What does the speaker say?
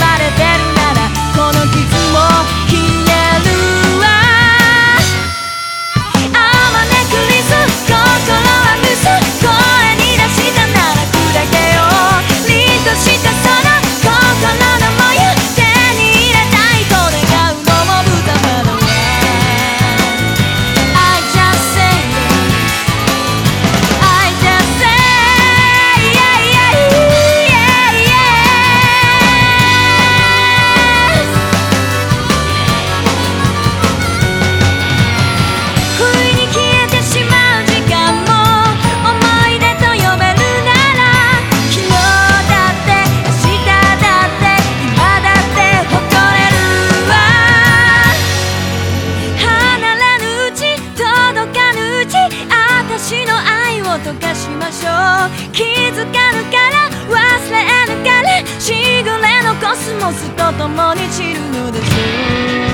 رہتے ہیں 溶かしましょう気づかぬから忘れぬからしぐれのコスモスと共に散るのです」